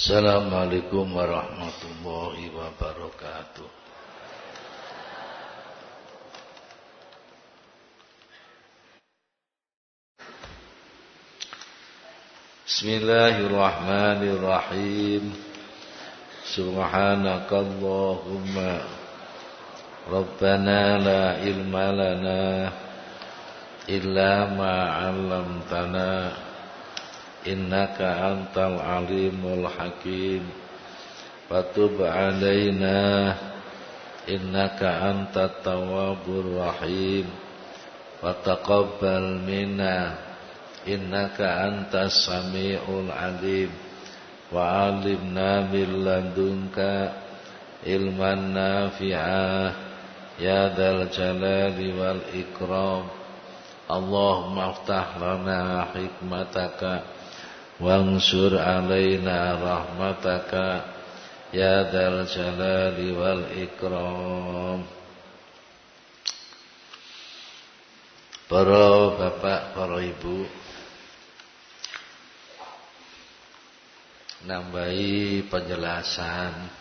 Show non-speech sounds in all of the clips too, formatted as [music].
Assalamualaikum warahmatullahi wabarakatuh. Bismillahirrahmanirrahim. Subhanakallahumma Rabbana la ilma lana illa ma 'allamtana إنك أنت العليم الحكيم فتب علينا إنك أنت التواب الرحيم وتقبل منا إنك أنت السميع العليم وعلمنا من لدنك علما نافعا يا ذا الجلال والإكرام اللهم افتح لنا حكمتك wansur alaina rahmataka ya dal jalali wal ikram. Para bapak, para ibu Nambahi penjelasan.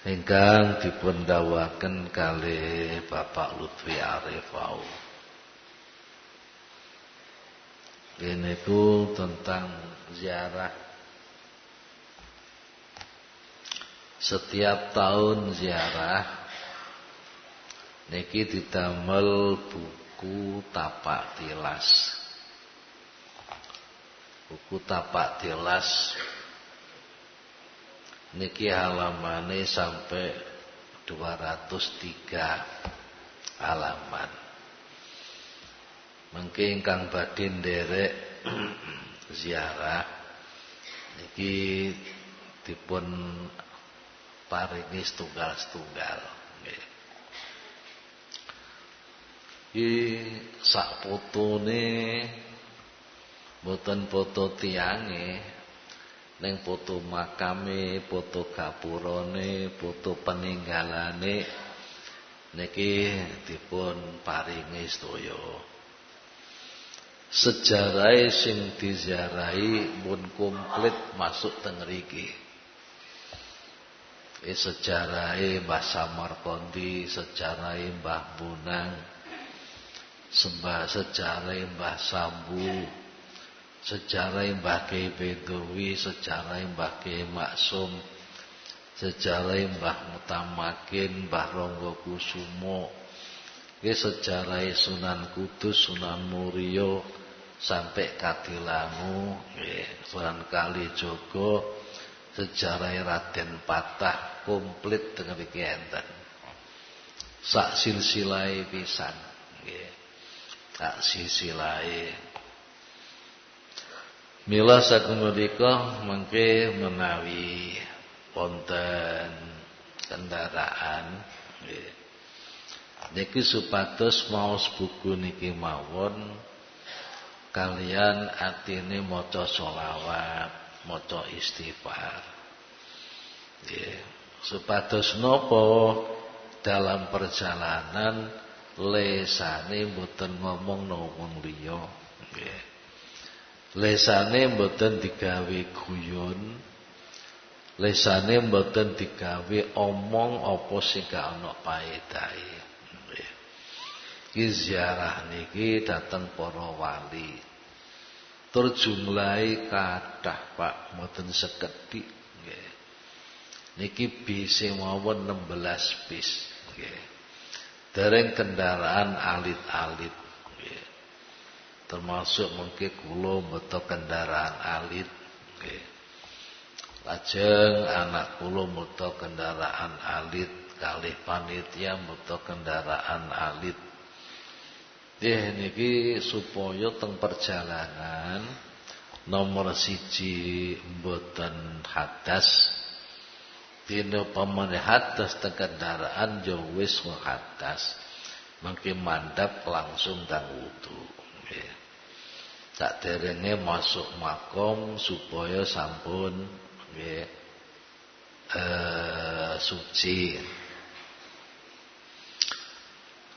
Hingga dipundawakan kali Bapak Lutfi Arifau Ini itu tentang ziarah. Setiap tahun ziarah Niki didamel buku tapak tilas. Buku tapak tilas Niki halamannya sampai 203 halaman Mengke ingkang badhe nderek [clears throat] ziarah niki dipun paringi setunggal-setunggal. Iki sak fotone mboten foto tiange ning foto makame, foto gapurane, foto peninggalane niki dipun paringi sedaya sejarah sing diziarahi pun komplit masuk teng mriki. E sejarahe Mbah Samarkondi, sejarahe Mbah Bunang, sembah sejarahe Mbah Sambu, sejarahe Mbah Kiai Bedowi, sejarahe Mbah Kiai Maksum, sejarahe Mbah Mutamakin, Mbah Ronggo Kusumo, sejarah Sunan Kudus, Sunan Murio, sampai Kadilangu nggih Sunan Kalijaga sejarah Raden Patah komplit dengan iki enten sak silsilahe pisan nggih sak silsilahe Mila saking menika mengke menawi wonten kendaraan nggih niki supados maos buku niki mawon kalian atine maca sholawat, maca istighfar. Nggih, supados napa dalam perjalanan lesane mboten ngomong wong liya. Lesane mboten digawe guyon. Lesane mboten digawe omong apa sing gak ana paedahe. Ki ziarah niki dateng para wali. Tur jumlahe Pak, mboten sekedhik nggih. Niki bise mawon 16 bis nggih. Dereng kendaraan alit-alit. Termasuk mungkin kula mboten kendaraan alit nggih. Lajeng anak kula mboten kendaraan alit, kalih panitia mboten kendaraan alit Nggih niki supaya teng perjalanan nomor siji mboten hadas. Dina pamane hadas teng kendaraan ya wis hadas. Mangke mandap langsung dan wudu. Nggih tak derenge masuk makom supaya sampun nggih eh suci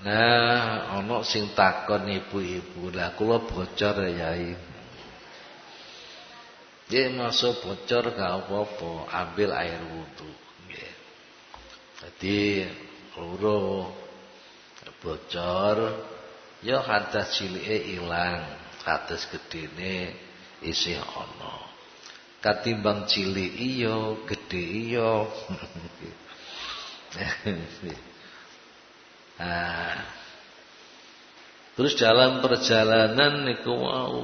Nah, ana sing takon ibu-ibu, lah kula bocor ya, Yai. Dia masuk bocor gak apa-apa, ambil air wudhu. Jadi loro bocor, ya hadas cilike ilang, hadas gedene isih ana. Katimbang cilik iya, gede iya. [laughs] nah, terus dalam perjalanan niku mau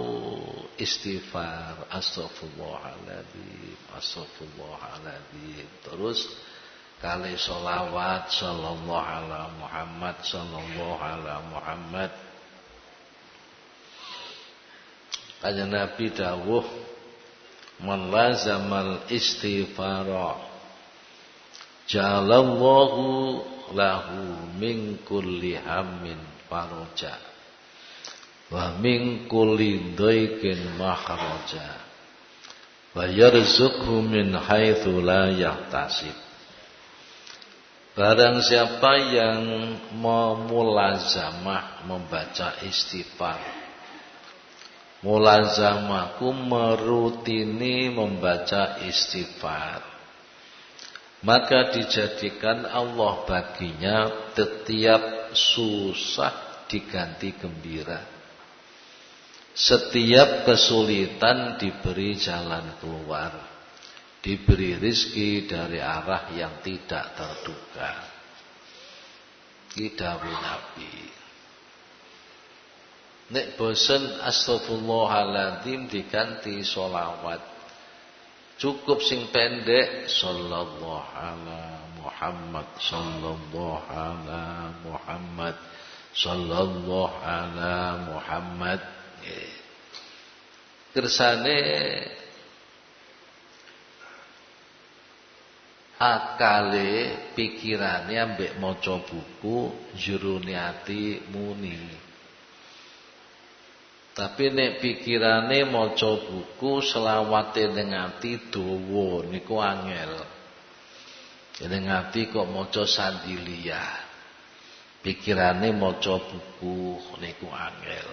istighfar, astagfirullahaladzim, astagfirullahaladzim. Terus kali solawat sallallahu ala Muhammad sallallahu ala Muhammad. Kanjeng Nabi dawuh man lazamal istighfara jalallahu lahu min kulli hammin faraja wa min kulli dhaikin mahraja wa yarzuqhu min haitsu la yahtasib. Barang siapa yang memulazamah membaca istighfar mulazamaku merutini membaca istighfar maka dijadikan Allah baginya setiap susah diganti gembira. Setiap kesulitan diberi jalan keluar diberi rizki dari arah yang tidak terduga. Kita Nabi Nek bosen astagfirullahaladzim diganti solawat. Cukup sing pendek sallallahu ala Muhammad sallallahu ala Muhammad sallallahu ala Muhammad. Kersane akale pikirane ambek maca buku jero muni. Tapi nek pikirane maca buku selawate ning ati dawa niku angel. Ning ati kok maca sandilia. Pikirane maca buku niku angel.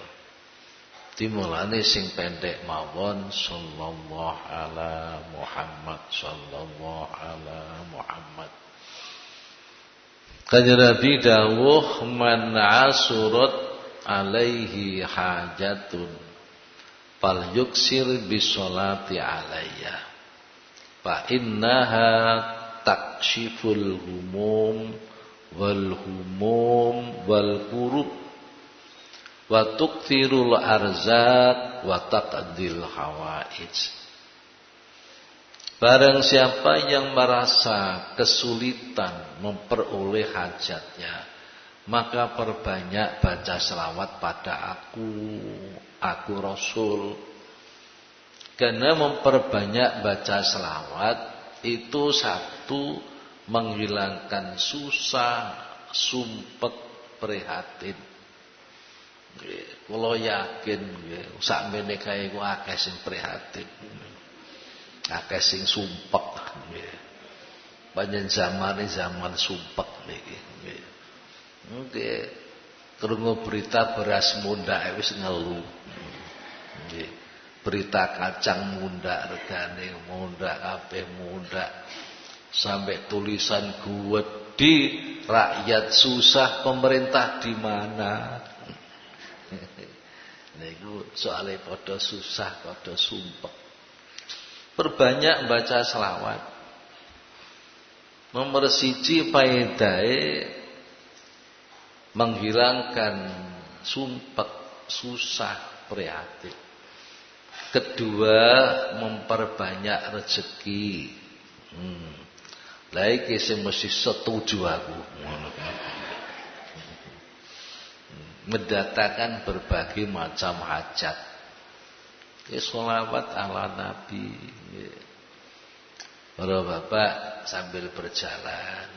Dimulane sing pendek mawon sallallahu ala Muhammad sallallahu ala Muhammad. Kanjeng Nabi dawuh man asurat alaihi hajatun fal yuksir bisolati alayya fa innaha takshiful humum wal humum wal kurub wa tukthirul arzak wa taqdil hawaij. Barang siapa yang merasa kesulitan memperoleh hajatnya maka perbanyak baca selawat pada aku, aku Rasul. Karena memperbanyak baca selawat itu satu menghilangkan susah, sumpet, prihatin. Kalau yakin sak mene kae ku akeh sing prihatin. Akeh sing sumpek. Panjen zamane zaman sumpek niki Nggih. Krungu berita beras mundak wis ngelu. Nggih. Berita kacang mundak regane mundak kabeh mundak. Sampai tulisan di rakyat susah pemerintah di mana? [laughs] Niku soalnya padha susah, padha sumpek. Perbanyak baca selawat. Nomor siji paedahe menghilangkan sumpek, susah, prihatin. Kedua, memperbanyak rezeki. Hmm. Iki sing mesti setuju aku. Mendatangkan berbagai macam hajat. Ya sholawat ala Nabi. Para bapak sambil berjalan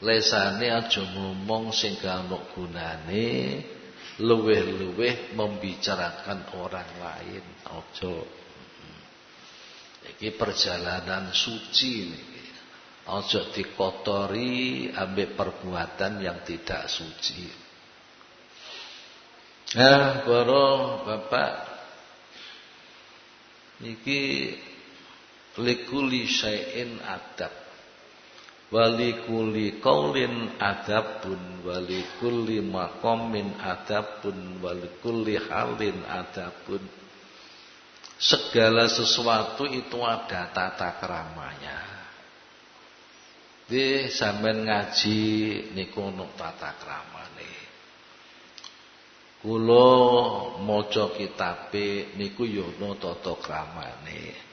lesane aja ngomong sing gak gunane luweh-luweh membicarakan orang lain. Aja iki perjalanan suci niki aja dikotori ambek perbuatan yang tidak suci. Nah para bapak. Niki likuli syai'in adab walikuli qaulin adabun walikuli maqamin adabun walikuli halin adabun. Segala sesuatu itu ada tata keramanya. Di sampean ngaji niku nuk tata kramane kula maca kitabe niku yo ana tata kramane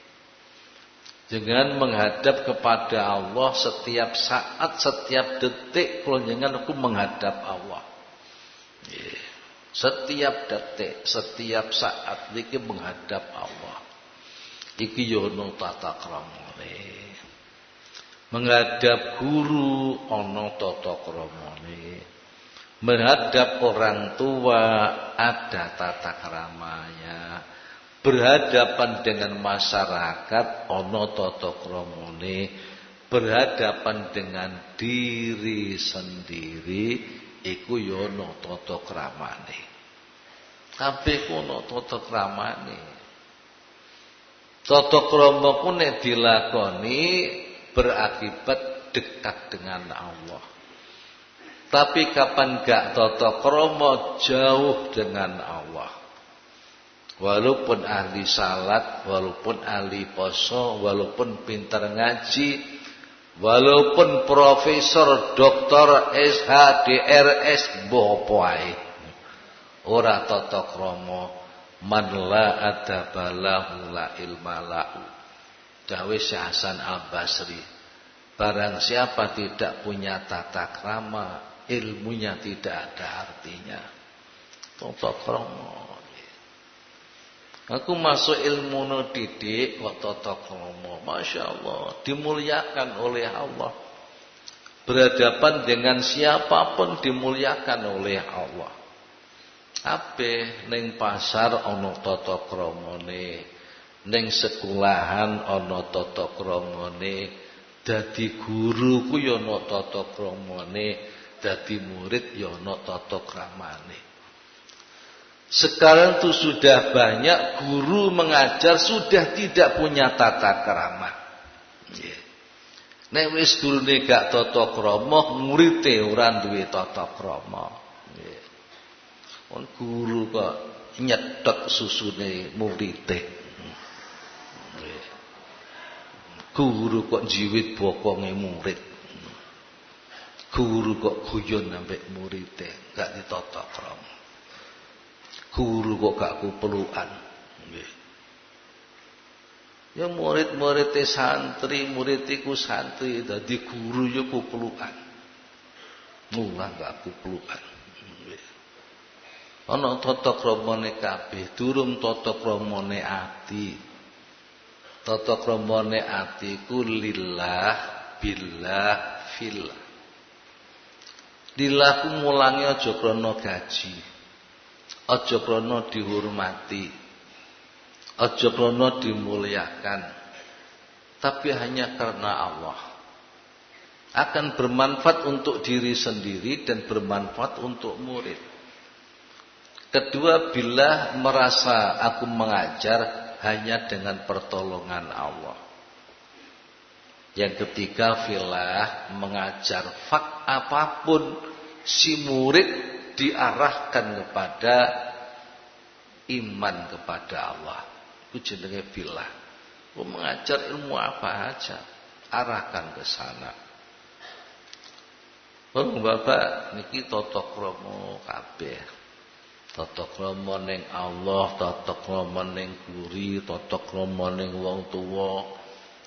dengan menghadap kepada Allah setiap saat, setiap detik kalau jangan aku menghadap Allah. Setiap detik, setiap saat iki menghadap Allah. Iki yono tata kramane. Menghadap guru ono tata kramane. Menghadap orang tua ada tata keramanya berhadapan dengan masyarakat ono toto kromone berhadapan dengan diri sendiri iku ya toto kramane. Kabeh ono toto kramane. Toto kromo ku dilakoni berakibat dekat dengan Allah. Tapi kapan gak toto kromo jauh dengan Allah Walaupun ahli salat, walaupun ahli poso, walaupun pintar ngaji, walaupun profesor, doktor, SH, DRS, bopoai. Ora tata krama man la adaba lahu la ilma lahu. Dawe Hasan Al-Basri. Barang siapa tidak punya tata krama, ilmunya tidak ada artinya. Tata krama Aku masuk ilmu no didik kok tata krama. Masya Allah, dimuliakan oleh Allah. Berhadapan dengan siapa pun dimuliakan oleh Allah. Ape neng pasar ana tata kramane, ning sekolahan ana tata kramane, dadi guru ku ya ana tata murid ya ana tata kramane. Sekarang tuh sudah banyak guru mengajar sudah tidak punya tata kerama. Yeah. Nek wis gurune gak tata krama, murite ora duwe tata krama. Nggih. Wong guru kok nyedhek susune murite. Nggih. Guru kok jiwit bokonge murid. Guru kok guyon ambek murite, gak ditata krama guru kok gak kupelukan. Nggih. Ya murid-murid santri murid iku santri dadi guru ya kupelukan. Mulah gak kupelukan. Nggih. Ana tata kramane kabeh durung tata kramane ati. Tata kramane ati ku lillah billah fillah. Lillah ku mulangi aja krana gaji Aja krana dihormati. Aja krana dimuliakan. Tapi hanya karena Allah. Akan bermanfaat untuk diri sendiri dan bermanfaat untuk murid. Kedua, bila merasa aku mengajar hanya dengan pertolongan Allah. Yang ketiga, filah mengajar fak apa pun si murid diarahkan kepada iman kepada Allah. Itu jenenge filah. Mau mengajar ilmu apa aja, arahkan ke sana. Oh, Bapak niki tata krama kabeh. Tata krama ning Allah, tata krama ning guri, tata krama ning wong tuwa,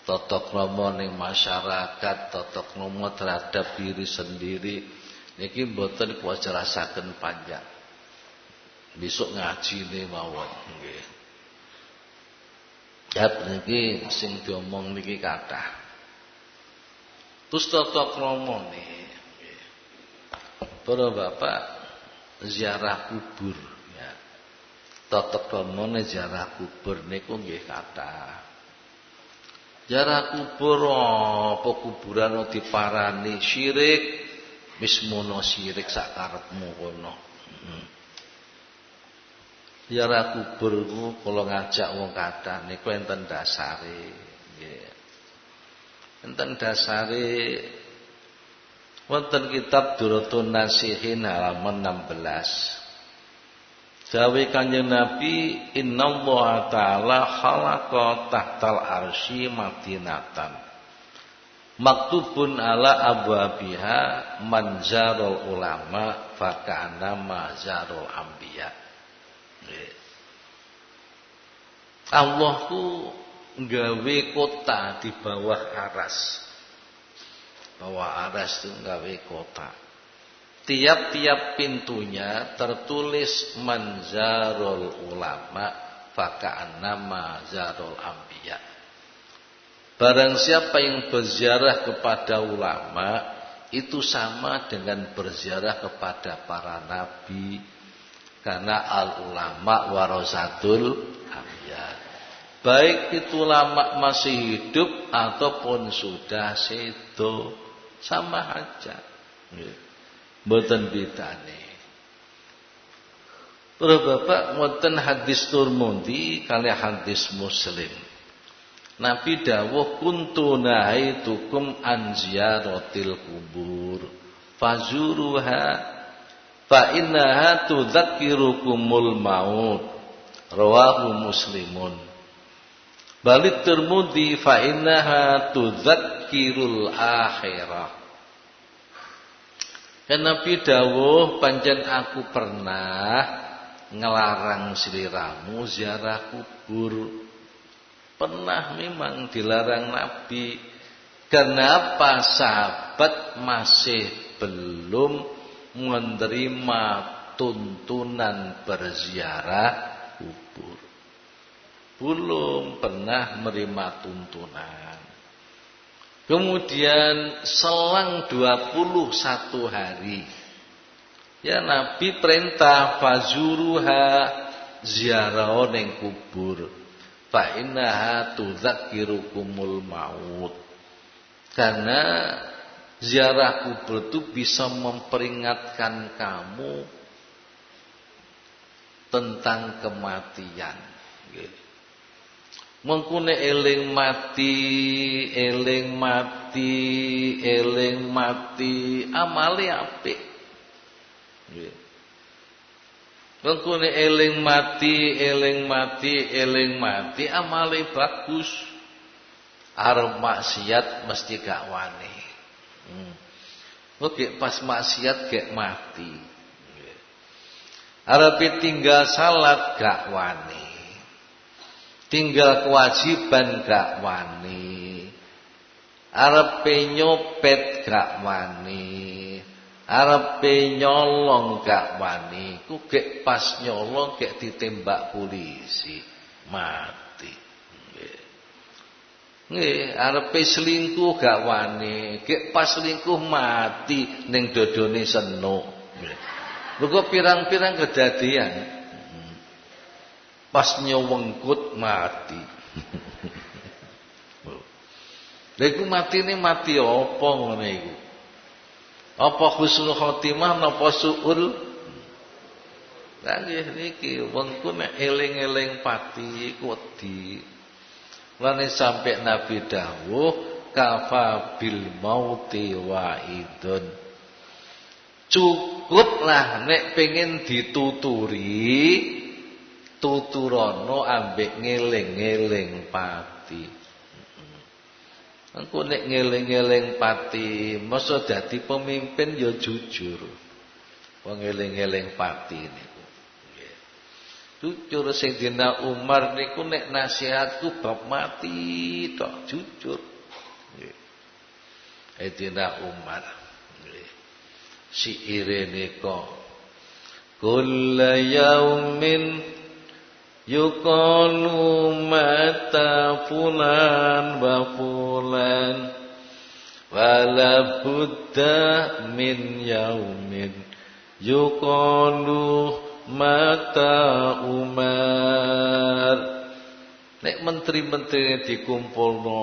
tata krama ning masyarakat, tata krama terhadap diri sendiri Niki mboten kuwaca rasaken panjang. Besok ngajine mawon nggih. Yap niki sing diomong niki kathah. Terus tata kramane Para bapak ziarah kubur ya. Tata kramane ziarah kubur niku nggih kathah. Ziarah kubur apa kuburan diparani syirik wis mono sirik sak karepmu kono. Hmm. Ya ora kubur ku kula ngajak wong kathah niku enten dasare. Nggih. Enten dasare wonten kitab Duratun Nasihin halaman 16. Dawe Kanjeng Nabi innallaha ta'ala khalaqa tahtal arsy madinatan. Maktubun ala abwabiha manzarul ulama fakana mazarul anbiya. Allah ku nggawe kota di bawah aras. Bawah aras itu nggawe kota. Tiap-tiap pintunya tertulis manzarul ulama faka'anna mazarul anbiya. Barang siapa yang berziarah kepada ulama itu sama dengan berziarah kepada para nabi, karena al ulama warasatul anbiya. Baik itu ulama masih hidup ataupun sudah sedo sama aja. Mboten bitane. Para bapak mboten hadis Turmudi kali hadis Muslim. Nabi dawuh kuntu nahaitukum an ziyaratil kubur. Fazuruha fa innaha tudzakkirukumul maut. Rawahu muslimun. Balik termudi fa innaha tudzakkirul akhirah. Kan Nabi dawuh pancen aku pernah ngelarang siliramu ziarah kubur pernah memang dilarang Nabi karena apa sahabat masih belum menerima tuntunan berziarah kubur. Belum pernah menerima tuntunan. Kemudian selang 21 hari ya Nabi perintah fazuruha ziarah ning kubur. Fa innaha tudzakirukumul maut. Karena Ziarah kubur itu bisa memperingatkan kamu tentang kematian. Mengkune eling mati, eling mati, eling mati, amali apik. Mengkune eling mati, eling mati, eling mati, amali bagus. Arep maksiat mesti gak wani. Hmm. Oke, pas maksiat gak mati. Arabi tinggal salat gak wani. Tinggal kewajiban gak wani. Arabi nyopet gak wani. Arabi nyolong gak wani. Ku gak pas nyolong gak ditembak polisi. Mati. Nggih, arepe selingkuh gak wani, gek pas selingkuh mati ning dodone senuk. Mergo pirang-pirang kedadian. Pas nyewengkut mati. [laughs] Lha iku matine mati apa ngene iku? Apa husnul khotimah napa suul? Nggih niki wong ku nek eling-eling pati wedi. Lane sampai Nabi dawuh kafa bil mauti waidun. Cukuplah nek pengen dituturi tuturono ambek ngeling-ngeling pati. Engko nek ngeling-eling pati, masa dadi pemimpin ya jujur. Wong eling-eling pati ini. Jujur Sayyidina Umar niku nek nasihatku bab mati tok jujur. Nggih. Sayyidina Umar. Nggih. Si nika Kulla yaumin yuqalu mata fulan wa fulan wala budda min yaumin yuqalu mata Umar. Nek menteri-menteri dikumpulno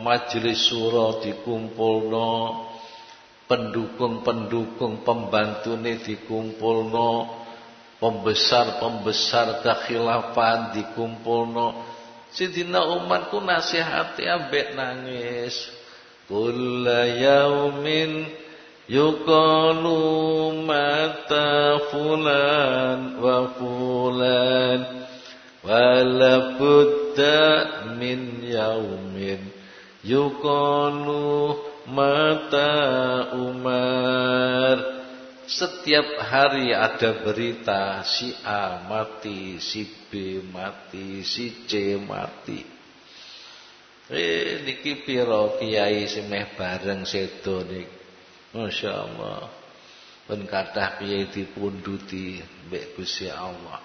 majelis syura dikumpulno pendukung-pendukung pembantune dikumpulno pembesar-pembesar kekhilafan dikumpulno. Sidina Umar ku nasihati ambek nangis. Kulla yaumin yuqalu mata fulan wa fulan wala budda min yaumin yuqalu mata Umar setiap hari ada berita si A mati, si B mati, si C mati. Eh niki piro kiai semeh bareng sedo nik. Masyaallah. Pun kathah kiai dipunduti mbek Gusti Allah.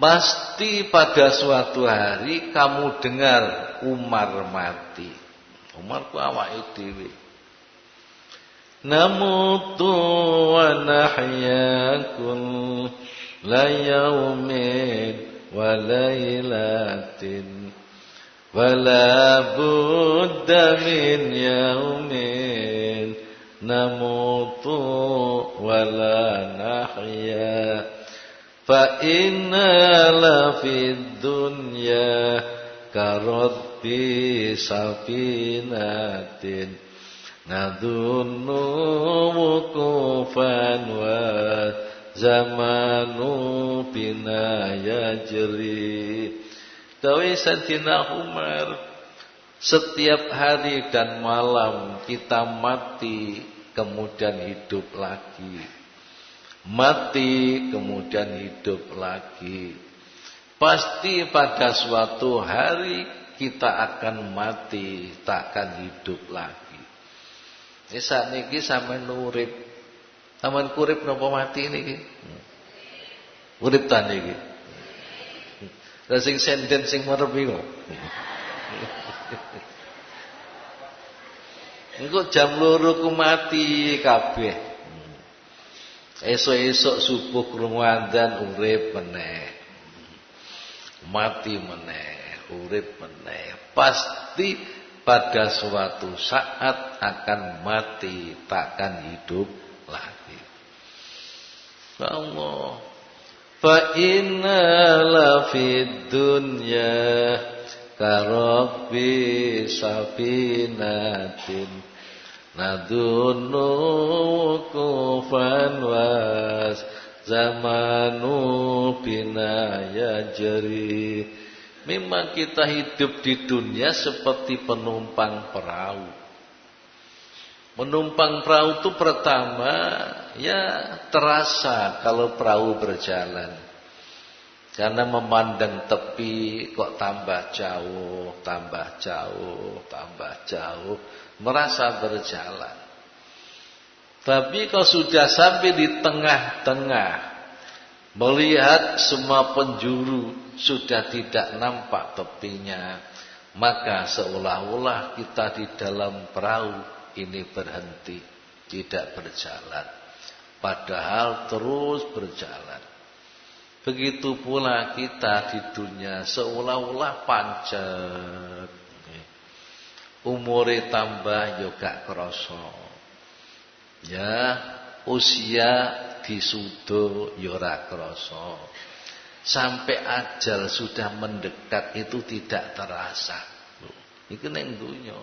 Pasti pada suatu hari kamu dengar Umar mati. Umar ku awake dhewe. نموت ونحيا كل يوم وليلة ولا بد من يوم نموت ولا نحيا فإنا لفي الدنيا كرب سفينة Wukufan wa zamanu bina yajri. Dawi Sayyidina Umar Setiap hari dan malam kita mati Kemudian hidup lagi. Mati kemudian hidup lagi. Pasti pada suatu hari kita akan mati Takkan hidup lagi ini saat niki sampean urip. Sampean kurip napa mati niki? Urip ta niki. Lah sing senden sing merep iku. Engko jam loro ku mati kabeh. Esok-esok subuh krungu adzan urip meneh. Mati meneh, urip meneh. Pasti pada suatu saat akan mati, takkan hidup lagi. Allah. Fa inna la fid dunya karabbi safinatin nadunu kufan was zamanu bina yajri Memang kita hidup di dunia seperti penumpang perahu. Menumpang perahu itu pertama ya terasa kalau perahu berjalan. Karena memandang tepi kok tambah jauh, tambah jauh, tambah jauh, merasa berjalan. Tapi kalau sudah sampai di tengah-tengah, melihat semua penjuru sudah tidak nampak tepinya, maka seolah-olah kita di dalam perahu ini berhenti, tidak berjalan. Padahal terus berjalan. Begitu pula kita di dunia seolah-olah pancet. Umure tambah juga kroso. Ya, usia disudo yora kroso sampai ajal sudah mendekat itu tidak terasa. Iku ning donya.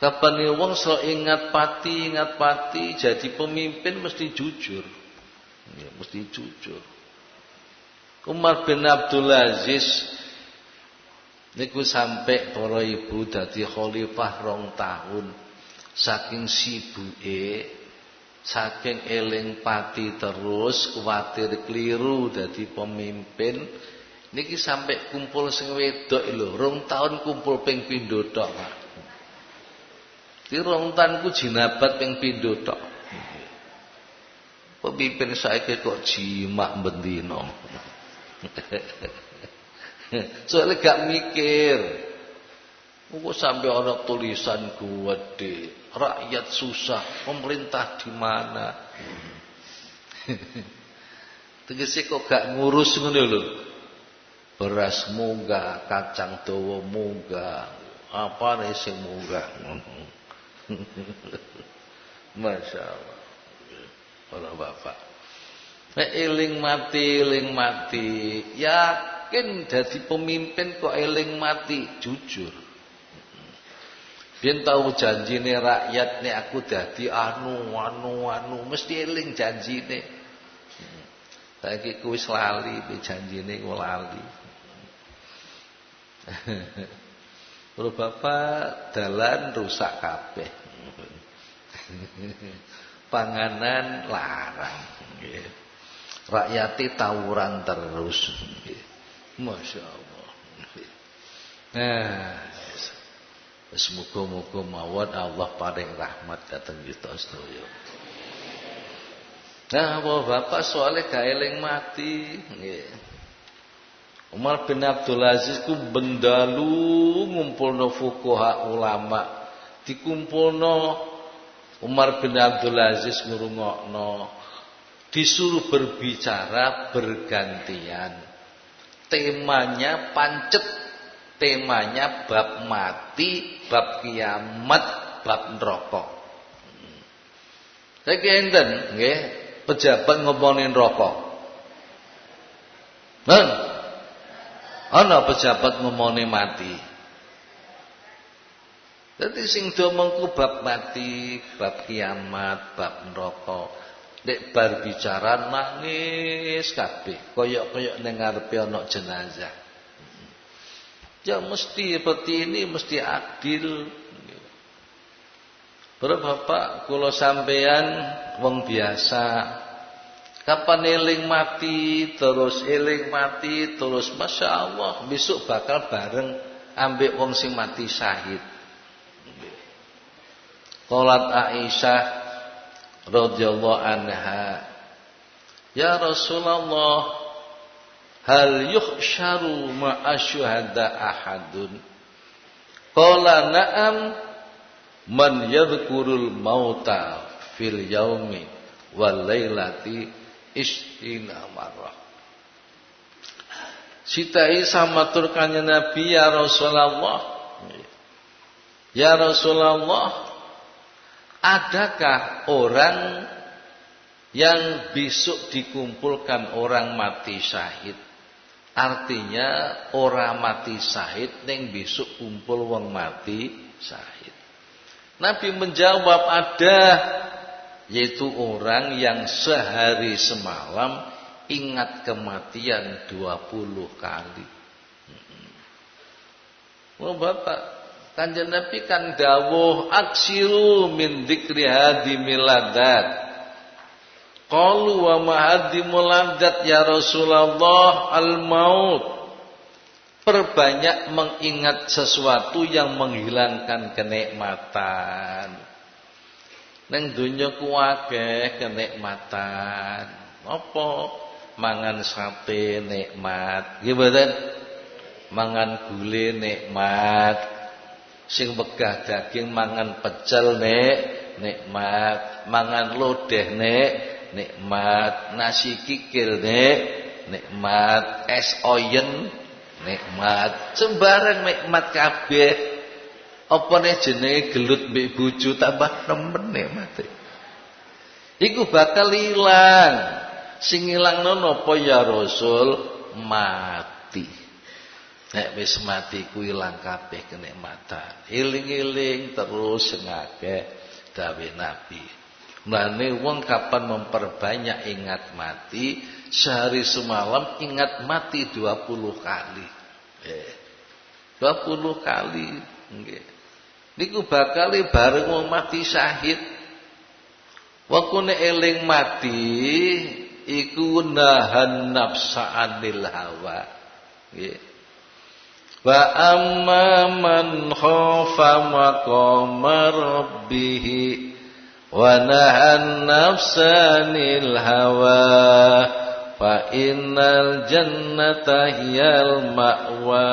Kapan wong so ingat pati, ingat pati, jadi pemimpin mesti jujur. Ya, mesti jujur. Umar bin Abdul Aziz niku sampai para ibu dadi khalifah rong tahun saking sibuke saking eling pati terus kuatir keliru dadi pemimpin. Niki sampai kumpul sing wedok lho rong tahun kumpul ping pindho tok Pak. Di rong tahun jinabat ping pindho tok. Pemimpin saiki kok jimak bendino [laughs] soalnya gak mikir Kok sampai orang tulisan gede, rakyat susah, pemerintah di mana? [laughs] Tegese kok gak ngurus ngono lho. Beras munggah, kacang dawa munggah, apa nih sing munggah [laughs] Masya Allah. Para bapak. Nek eling mati, eling mati, yakin jadi pemimpin kok eling mati, jujur. Biyen tahu janjine rakyat nek aku dadi anu anu anu mesti eling janjine. Saiki ku wis lali janjine ku lali. [laughs] Lho bapak dalan rusak kabeh. [laughs] Panganan larang. Rakyati tawuran terus. Masya Allah. Nah, semoga-moga mawon Allah paling rahmat datang kita sedaya. Nah, bapak soalnya gak eling mati. Umar bin Abdul Aziz ku bendalu ngumpulno fuqaha ulama. Dikumpulno Umar bin Abdul Aziz ngurungokno disuruh berbicara bergantian. Temanya pancet, temanya bab mati, bab kiamat, bab neraka. Saiki enten nggih, pejabat ngomongin neraka. Nah, ana pejabat ngomongin mati. Jadi sing do mengku bab mati, bab kiamat, bab neraka. Nek bar bicara nangis kabeh, koyok-koyok ning ngarepe jenazah. Ya mesti seperti ini mesti adil. Para bapak kula sampean wong biasa kapan eling mati terus eling mati terus Masya Allah besok bakal bareng ambek wong sing mati syahid. Kolat Aisyah radhiyallahu anha Ya Rasulullah hal yuhsyaru ma'asyuhada ahadun? Qala na'am man yadhkurul mauta fil yaumi wal lailati istina marrah Sitai sama turkannya Nabi ya Rasulullah. Ya Rasulullah Adakah orang yang besok dikumpulkan orang mati syahid? Artinya orang mati syahid neng besok kumpul wong mati syahid. Nabi menjawab ada yaitu orang yang sehari semalam ingat kematian 20 kali. Oh Bapak, Kanjeng Nabi kan dawuh aksiru min dzikri hadimil ladat. Qalu wa ma hadimul ladat ya Rasulullah al maut. Perbanyak mengingat sesuatu yang menghilangkan kenikmatan. Neng dunya ku akeh kenikmatan. Apa? Mangan sate nikmat. Gimana? Mangan gule nikmat sing wegah daging mangan pecel nek nikmat mangan lodeh nek nikmat nasi kikil nek nikmat es oyen. Nikmat sembarang nikmat kabeh. Apa nek jenenge gelut mbek bojo tambah nemen nikmat iku bakal ilang. Sing ilangno napa ya Rasul? Mati. Nek wis mati ku ilang kabeh kenikmatan. Iling-iling terus sing akeh dawe Nabi. Mulane wong kapan memperbanyak ingat mati, sehari semalam ingat mati 20 kali. Eh, 20 kali nggih. Niku bakal bareng wong mati syahid. Waktu eling mati iku nahan nafsa anil hawa. Nggih. Wa amma man khafa maqama nahan nafsanil hawa fa innal jannata hiyal ma'wa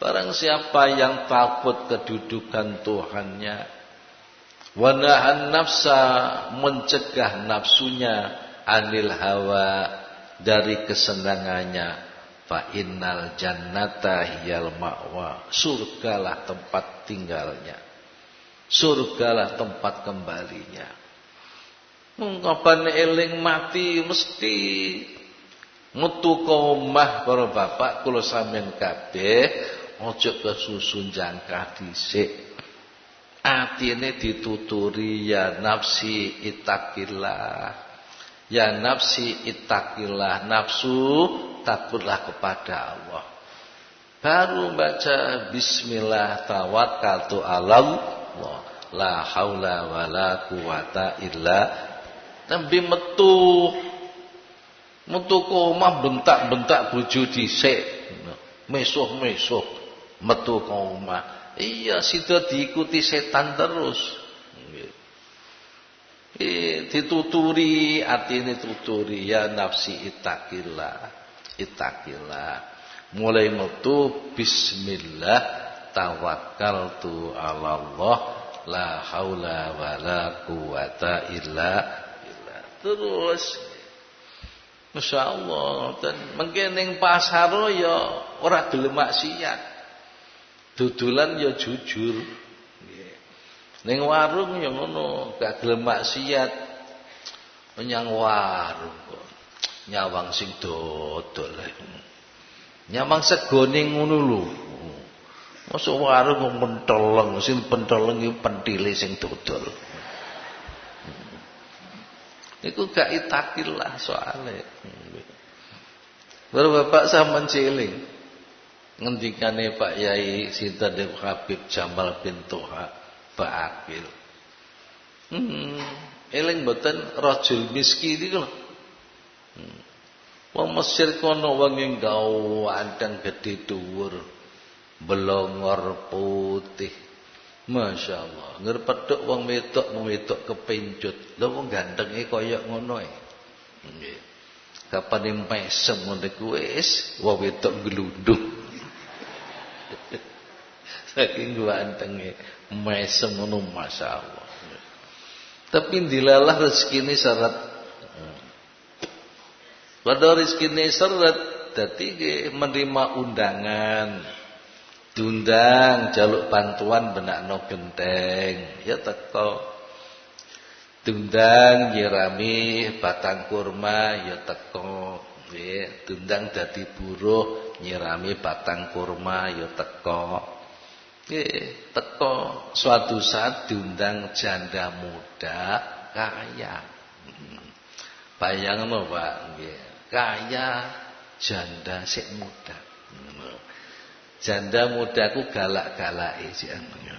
Barang siapa yang takut kedudukan Tuhannya wa nahan nafsa mencegah nafsunya anil hawa dari kesenangannya Fa innal jannata hiyal ma'wa. Surgalah tempat tinggalnya. Surgalah tempat kembalinya. Ngobane eling mati mesti metu omah para bapak kula sampeyan kabeh aja kesusun jangka dhisik. Atine dituturi ya nafsi itakillah. Ya nafsi itakillah. Nafsu takutlah kepada Allah. Baru baca bismillah tawakkaltu 'alallah. La haula wala quwata illa Nabi metu metu ke omah bentak-bentak bojo dhisik. Mesuh-mesuh metu ke omah. Iya sida diikuti setan terus. Eh, dituturi ini tuturi ya nafsi itakillah itakillah mulai metu bismillah tawakkaltu ala Allah la haula wala quwata illa Terus Masya Allah dan mengkening pasar ya ora gelem maksiat. Dudulan ya jujur. Ning warung ya ngono, gak gelem maksiat. Menyang warung kok. Nyawang sing dodol. Nyawang segone ngono lho. Masuk warung mentolong, sing pentolong iki pentile sing dodol. Iku gak itakillah soalnya. Baru bapak sama ciling. Ngendikane Pak Yai Sinta Dev Habib Jamal bin Toha Pak Akil. Hmm, eling boten rajul miskin iki lho. Hmm. Wong Mesir kono wong gawe anteng gedhe dhuwur. Belongor putih Masya Allah. Ngerpeduk wong wedok wong wedok kepencut. Lha wong gantenge kaya ngono e. Nggih. Kapan mesem ngono wis wong wedok glundung. [laughs] Saking gantenge mesem ngono masyaallah. Tapi dilalah rezeki ini syarat. Pada rezeki ini syarat dadi menerima undangan diundang jaluk bantuan benakno genteng. Ya teko. Diundang nyirami batang kurma ya teko. Ya diundang dadi buruh nyirami batang kurma ya teko. Ya teko. Suatu saat diundang janda muda kaya. Hmm. bayang Pak nggih. Kaya janda sik muda. Hmm. Janda mudaku galak-galake si anunya.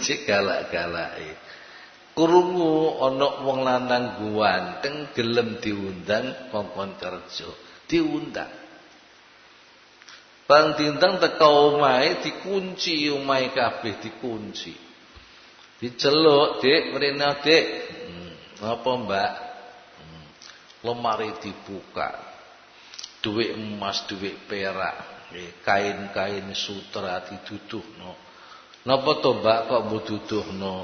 si [laughs] galak-galake. Krungu ana wong lanang guanteng gelem diundang kongkon kerja, diundang. Bang diundang teko omahe dikunci omahe kabeh dikunci. Diceluk, Dik, mrene Dik. Hmm, apa, Mbak? Hmm, lemari dibuka duit emas, duit perak, kain-kain sutra diduduhno. Napa to Mbak kok mbududuhno?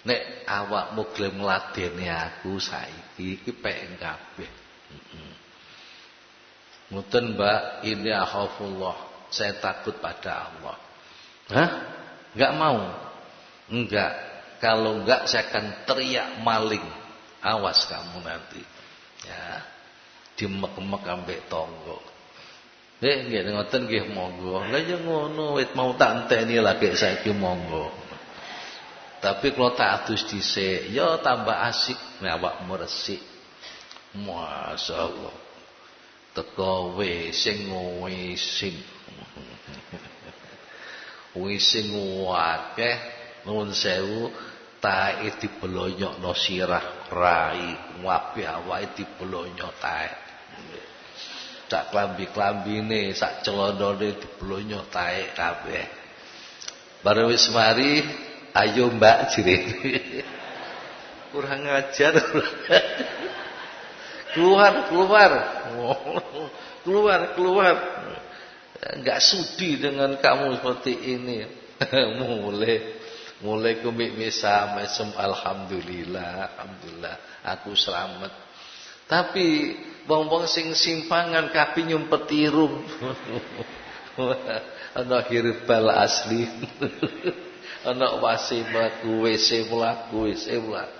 Nek awakmu gelem ngladeni aku saiki iki peken kabeh. Mbak, ini akhafullah. Saya takut pada Allah. Hah? Enggak mau? Enggak. Kalau enggak saya akan teriak maling. Awas kamu nanti. Ya dimek-mek ambek tangga. Nggih, nggih ngoten nggih monggo. Lah ya ngono, wit mau tak enteni lagi saiki monggo. Tapi kalau tak adus dhisik, ya tambah asik nek awakmu resik. Masyaallah. Teko wising wising. [laughs] Wising akeh nuwun sewu tae dibelonyokno sirah rai, ngapih awake dibelonyok tae. Sak klambi-klambine, sak celonone diblonyo taek kabeh. Bareng wis mari, ayo Mbak jire. [laughs] Kurang ajar. [laughs] keluar, keluar. [laughs] keluar, keluar. Enggak sudi dengan kamu seperti ini. mulai mulai kumik misa mesem alhamdulillah, alhamdulillah aku selamat. Tapi wong-wong sing simpangan kabeh nyumpet irung. [laughs] Ana hirbal asli. [laughs] Ana wasi mlaku WC mlaku WC mlaku.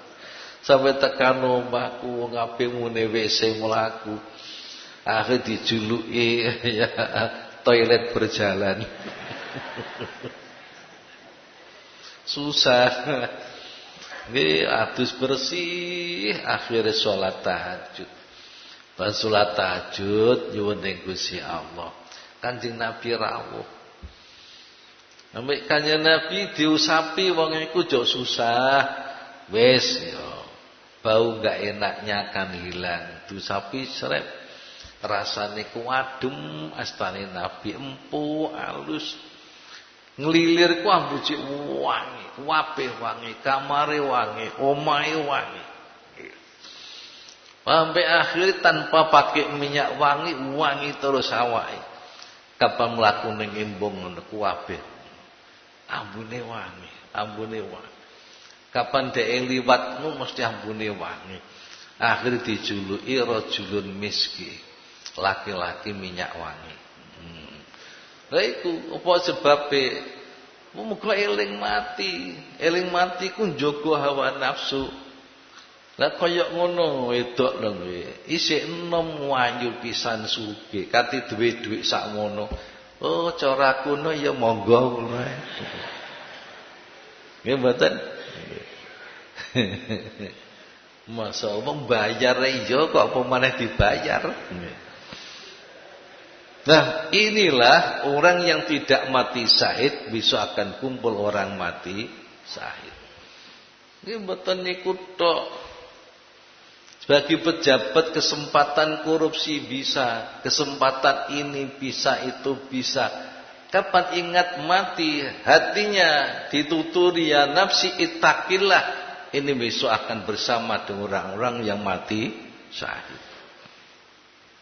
Sampai tekan omahku wong ape mune WC mlaku. Akhir dijuluki [laughs] ya toilet berjalan. Susah. Nggih bersih akhirnya sholat tahajud. Pas sholat tahajud nyuwun ning Gusti Allah. Kanjeng Nabi rawuh. Sampai kanjeng Nabi diusapi wong iku jok susah. Wis ya. Bau gak enaknya akan hilang. Diusapi srep. Rasane kuadem astane Nabi empu alus. Ngelilir ku ambuji wangi, wapih wangi, kamare wangi, omahe wangi. Sampai akhir tanpa pakai minyak wangi, wangi terus awake. Kapan mlaku ning embung ngono ku wapih. Ambune wangi, ambune wangi. Kapan dhek liwatmu mesti ambune wangi. Akhir dijuluki rajulun miski. Laki-laki minyak wangi. Lah iku apa sebabe muga eling mati. Eling mati ku njogo hawa nafsu. Lah kaya ngono wedok lho kuwi. Isih enom wayu pisan sugih, kati duwe dhuwit sakmono. Oh, cara kuno ya monggo ngono ae. Nggih mboten? [laughs] Masa wong bayar iya kok apa dibayar. Nggih. Nah inilah orang yang tidak mati syahid bisa akan kumpul orang mati syahid. Ini betul niku tok. Bagi pejabat kesempatan korupsi bisa, kesempatan ini bisa, itu bisa. Kapan ingat mati, hatinya dituturi ya nafsi itakillah. Ini besok akan bersama dengan orang-orang yang mati syahid.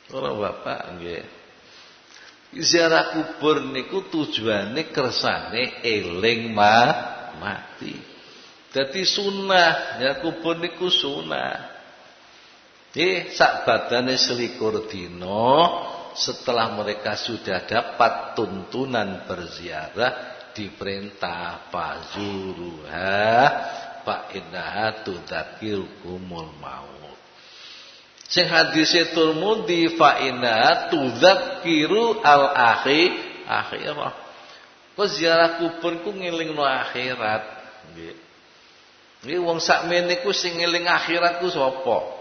Kalau Bapak nggih. Ziarah kubur niku tujuane kersane eling ma mati. Jadi sunnah ya kubur niku sunnah. Eh sak badane selikur dino setelah mereka sudah dapat tuntunan berziarah diperintah pazuruha fa innaha tudzakirkumul maut. Sing hadise Tirmidzi fa inna tudzakiru al akhi akhirah. Kok ziarah kubur ku ngelingno akhirat. Nggih. Nggih wong sakmene ku sing ngeling akhirat ku sapa?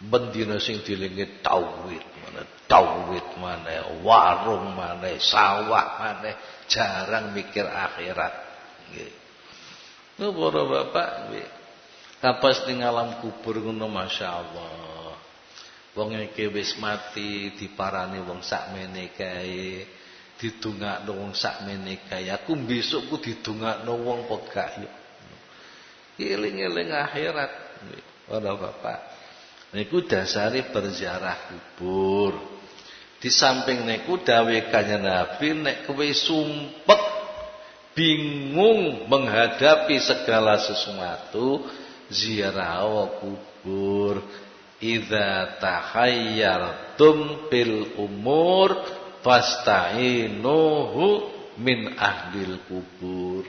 Bendina sing dilingi tauhid, mana tauhid mana, warung mana, sawah mana, jarang mikir akhirat. Nggih. Nggih para bapak nggih. Kapas ning alam kubur ngono masyaallah. Wong iki wis mati diparani wong sakmene kae, didongakno wong sakmene kae. Aku besok ku didongakno wong gak ya. Eling-eling akhirat. Ora Bapak. Niku dasare berziarah kubur. Di samping niku dawuh kanjeng Nabi nek kowe sumpek bingung menghadapi segala sesuatu ziarah kubur. Idza tahayyartum bil umur fasta'inuhu min ahlil kubur.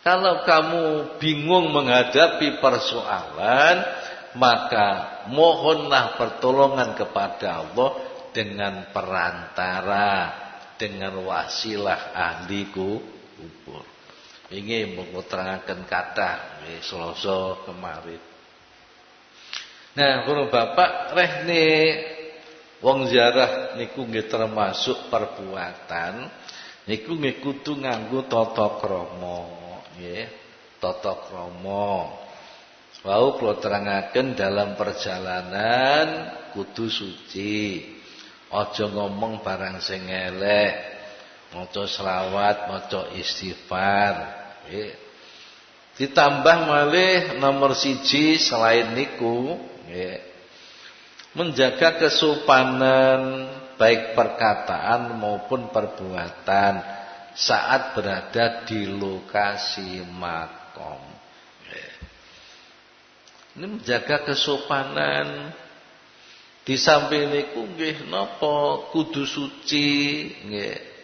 Kalau kamu bingung menghadapi persoalan maka mohonlah pertolongan kepada Allah dengan perantara dengan wasilah ahli kubur ingin mengutrakan kata nggih Selasa kemarin. Nah, para bapak rehne wong ziarah niku nggih termasuk perbuatan niku nggih kudu nganggo tata krama nggih tata krama. Wau kula terangaken dalam perjalanan kudu suci. Aja ngomong barang sing elek maca selawat, maca istighfar. Nggih. Ditambah malih nomor siji selain niku, nggih. Menjaga kesopanan baik perkataan maupun perbuatan saat berada di lokasi makom. Ini menjaga kesopanan di samping niku nggih napa kudu suci nggih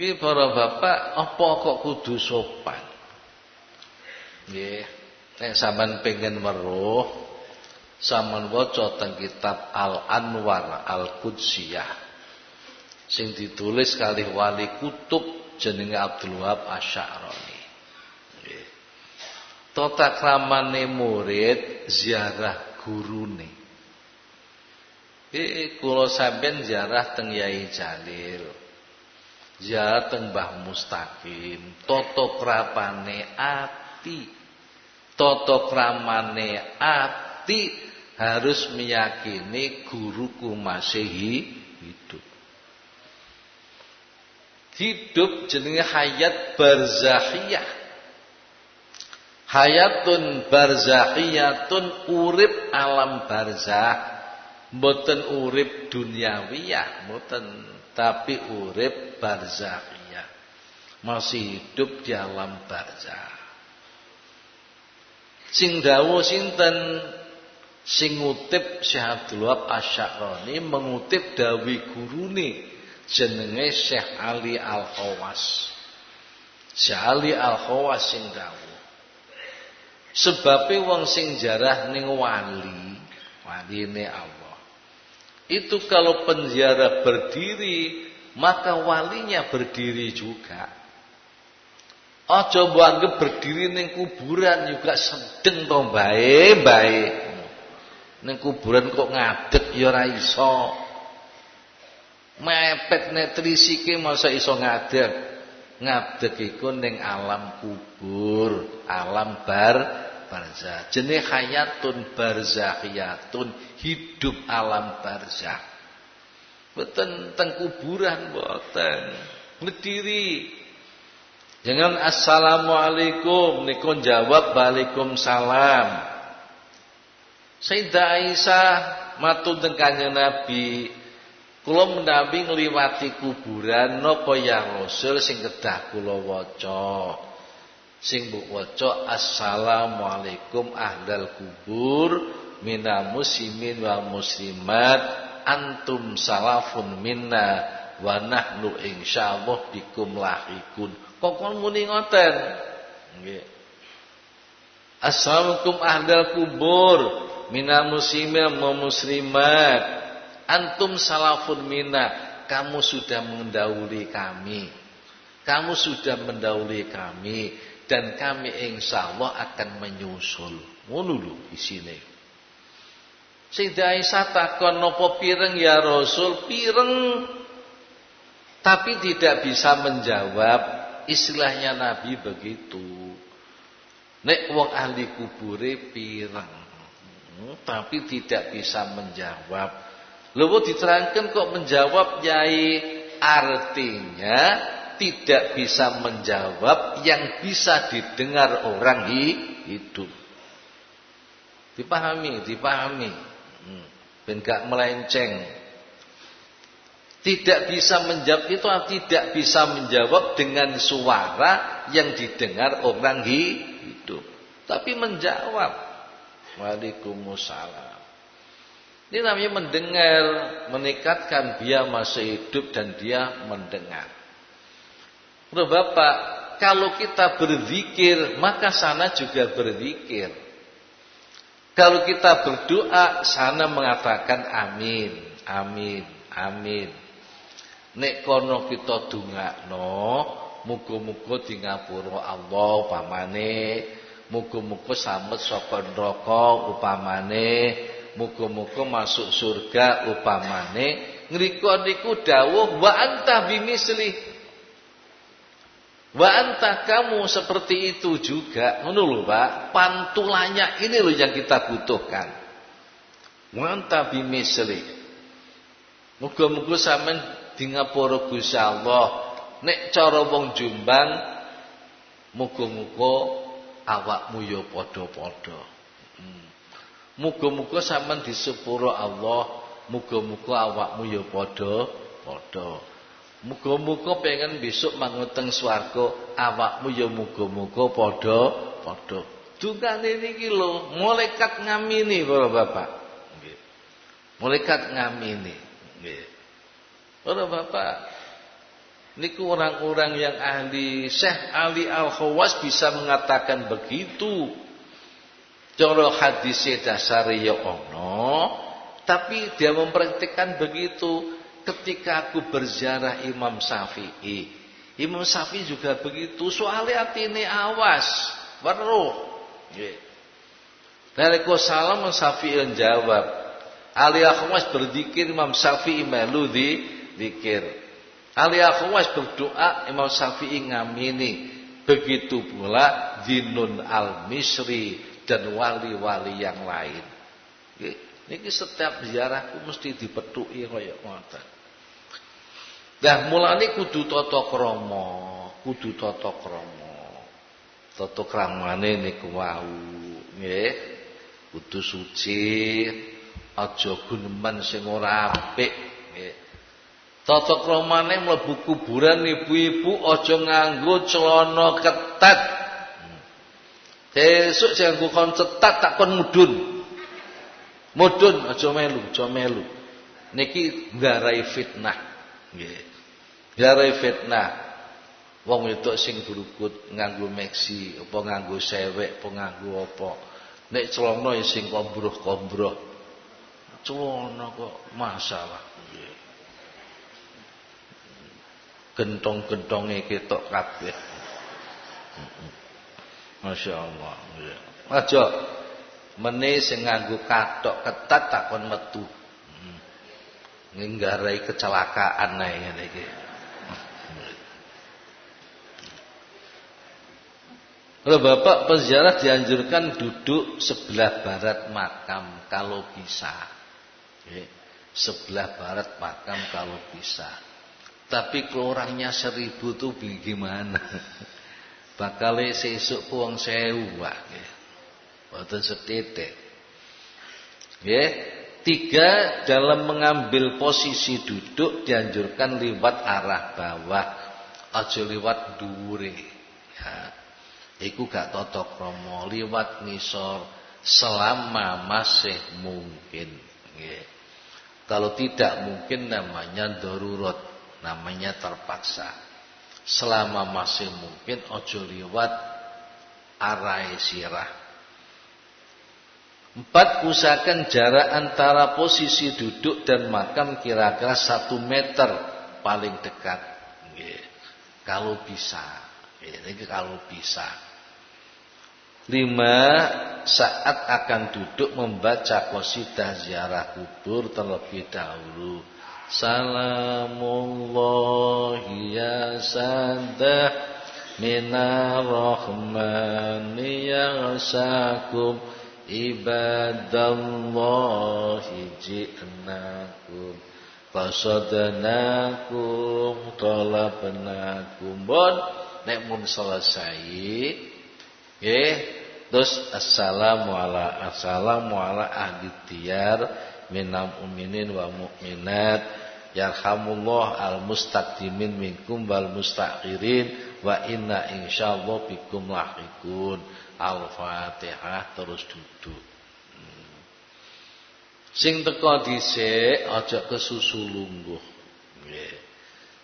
Iki para bapak apa kok kudu sopan? Nggih, nek sampean pengen weruh sampean waca teng kitab Al-Anwar Al-Qudsiyah sing ditulis kali wali kutub jenenge Abdul Wahab Asy'arani. Nggih. Tata kramane murid ziarah gurune. Eh kula sampeyan ziarah teng Yai Jalil ya teng Mustaqim toto krapane ati. Toto kramane ati harus meyakini guruku masih hidup. Hidup jenenge hayat barzakhiyah hayatun barzakhiyatun urip alam barzah. Mboten urip duniawiyah mboten tapi urip barzakhiyah. Masih hidup di alam barzah. Sing dawuh sinten sing ngutip Syekh Abdul Wahab Asy'arani mengutip dawi gurune jenenge Syekh Ali Al-Khawas. Syekh Ali Al-Khawas sing dawuh. Sebabe wong sing jarah ning wali, waline Allah itu kalau penjara berdiri, maka walinya berdiri juga. Aja mbok berdiri ning kuburan juga sedeng to bae bae. Kuburan kok ngadeg ya ora iso. Mepet nek trisike masa iso ngadeg. Ngadeg iku ning alam kubur, alam bar barzah. Jenis hayatun barzakhiyatun, hidup alam barzah. Boten teng kuburan boten. Ngediri. Jangan assalamualaikum niku jawab waalaikumsalam. Sayyidah Aisyah matu teng Kanjeng Nabi, kula menawi ngliwati kuburan napa ya Rasul sing kedah kula waca sing mbok waca assalamualaikum ahlal kubur mina muslimin wa muslimat antum salafun minna wa nahnu insyaallah bikum lahikun kok kon muni ngoten nggih assalamualaikum ahlal kubur mina muslimin wa muslimat antum salafun minna kamu sudah mendahului kami kamu sudah mendahului kami dan kami insya Allah akan menyusul. Ngono lho isine. Sayyidah Aisyah takon nopo pireng ya Rasul? Pireng. Tapi tidak bisa menjawab istilahnya Nabi begitu. Nek wong ahli kubure pireng. Hmm, tapi tidak bisa menjawab. Lho diterangkan kok menjawab yai artinya tidak bisa menjawab yang bisa didengar orang hidup. Dipahami, dipahami. Ben gak melenceng. Tidak bisa menjawab itu tidak bisa menjawab dengan suara yang didengar orang hidup. Tapi menjawab. Waalaikumsalam. Ini namanya mendengar, meningkatkan dia masih hidup dan dia mendengar. Bapak, kalau kita berzikir, maka sana juga berzikir. Kalau kita berdoa, sana mengatakan amin, amin, amin. Nek kono kita dongakno, muga-muga di ngapura Allah upamane, muga-muga samet saka neraka upamane, muga-muga masuk surga upamane. Ngriko niku dawuh wa anta bimisli Wa anta kamu seperti itu juga. Lho, Pak. Pantulannya ini loh yang kita butuhkan. Wa anta bimisli. Muga-muga sampean di ngapura Gusti Allah. Nek cara wong Jombang muga-muga awakmu ya padha-padha. Hmm. Muga-muga sampean di sepuro Allah, muga-muga awakmu ya padha-padha. Muga-muga pengen besok manguteng swarga, awakmu ya muga-muga padha-padha. Dungane niki lho, malaikat ngamini para bapak. Nggih. Malaikat ngamini. Nggih. Para bapak, Niku orang-orang yang ahli Syekh Ali Al-Khawas bisa mengatakan begitu. Cara hadisnya dasar ya ono, tapi dia mempraktikkan begitu ketika aku berziarah Imam Syafi'i. Imam Syafi'i juga begitu, soalnya atine awas, weruh. Nalika salam Syafi'i jawab, Ali Akhwas berzikir Imam Syafi'i melu di zikir. Ali Akhwas berdoa Imam Syafi'i ngamini. Begitu pula Dinun Al-Misri dan wali-wali yang lain. Ini setiap ziarahku mesti dipetuki kaya ngoten. Dah mulane kudu tata krama, kudu tata krama. Tata kramane niku wau, nggih. Kudu suci, aja guneman sing ora apik, nggih. Tata kramane mlebu kuburan ibu-ibu aja nganggo celana ketat. Sesuk sing nganggo kon cetat tak kon mudun. Mudun aja melu, aja melu. Niki nggarai fitnah. Nggih. Garai fitnah. Wong itu sing berukut nganggo meksi, apa nganggo sewek, apa nganggo apa. Nek celana ya sing kombroh-kombroh. Celana kok masalah. Gentong-gentonge ketok kabeh. Masya Allah. Aja mene sing nganggo katok ketat takon metu. Nggarai kecelakaan ae ngene iki. Kalau bapak peziarah dianjurkan duduk sebelah barat makam kalau bisa. Sebelah barat makam kalau bisa. Tapi kalau orangnya seribu tuh gimana? [laughs] Bakal sesuk puang sewu wah. Boten setitik. Tiga dalam mengambil posisi duduk dianjurkan lewat arah bawah, aja lewat dure. Ya iku gak totok krama liwat ngisor selama masih mungkin kalau tidak mungkin namanya darurat namanya terpaksa selama masih mungkin ojo liwat arai sirah Empat, usahakan jarak antara posisi duduk dan makam kira-kira satu meter paling dekat. Kalau bisa. Ini kalau bisa. Lima, saat akan duduk membaca qasidah ziarah kubur terlebih dahulu. Salamullahi ya sadah minar rahmani yasakum ibadallahi ji'nakum qasadnakum talabnakum bon nek mun selesai nggih Terus assalamu ala assalamu ala ahli diyar minam uminin wa mu'minat. Yarhamullah al mustaqdimin minkum wal mustakhirin wa inna insyaallah bikum lahikun. Al-fatihah terus duduk. Sing teko dhisik aja kesusu lungguh. Nggih.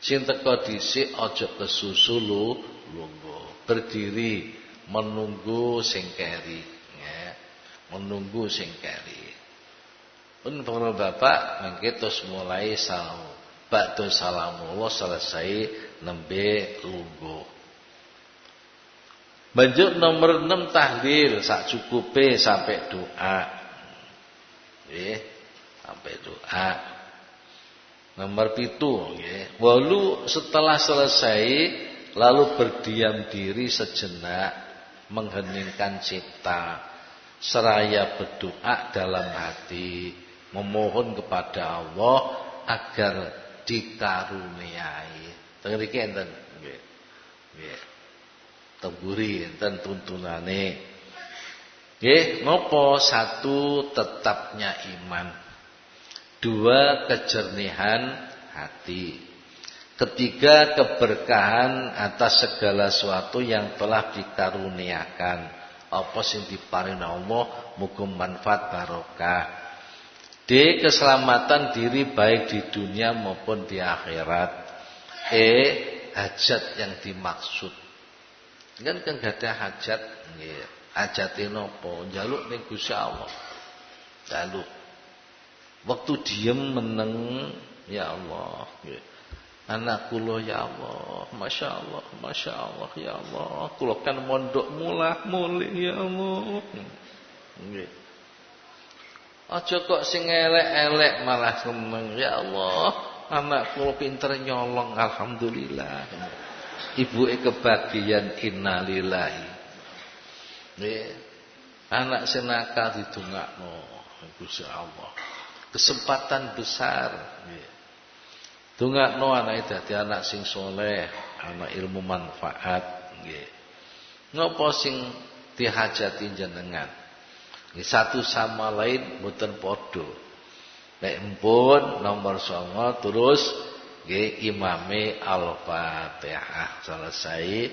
Sing teko dhisik aja kesusu lungguh. Berdiri menunggu sing keri ya. menunggu sing keri pun para bapak mangke terus mulai salam ba'da salamullah selesai nembe lungguh Banjur nomor 6 tahlil sak cukupe sampai doa. Nggih, sampai doa. Nomor pitu nggih. Walu setelah selesai lalu berdiam diri sejenak mengheningkan cipta seraya berdoa dalam hati memohon kepada Allah agar dikaruniai. Teng mriki enten nggih. Nggih. Temburi enten tuntunane. Nggih, nopo satu tetapnya iman. Dua kejernihan hati. Ketiga keberkahan atas segala sesuatu yang telah dikaruniakan. Apa sing diparing Allah muga manfaat barokah. D keselamatan diri baik di dunia maupun di akhirat. E hajat yang dimaksud. Kan kan ada hajat nggih. Hajate napa? Njaluk ning Gusti Allah. Njaluk. Waktu diem meneng ya Allah nggih. Anak kula ya Allah, Masya Allah, Masya Allah, ya Allah. Kula kan mondok mulah muli ya Allah. Nggih. Aja kok sing elek-elek malah seneng. Ya Allah, anak kula pinter nyolong alhamdulillah. Ibuke kebagian innalillahi. Nggih. Anak senaka didongakno Gusti Allah. Kesempatan besar nggih. Dongakno anake dadi anak sing soleh, anak ilmu manfaat nggih. Ngopo sing dihajati jenengan? satu sama lain mboten padha. Nek empun nomor songo terus nggih imame Al-Fatihah selesai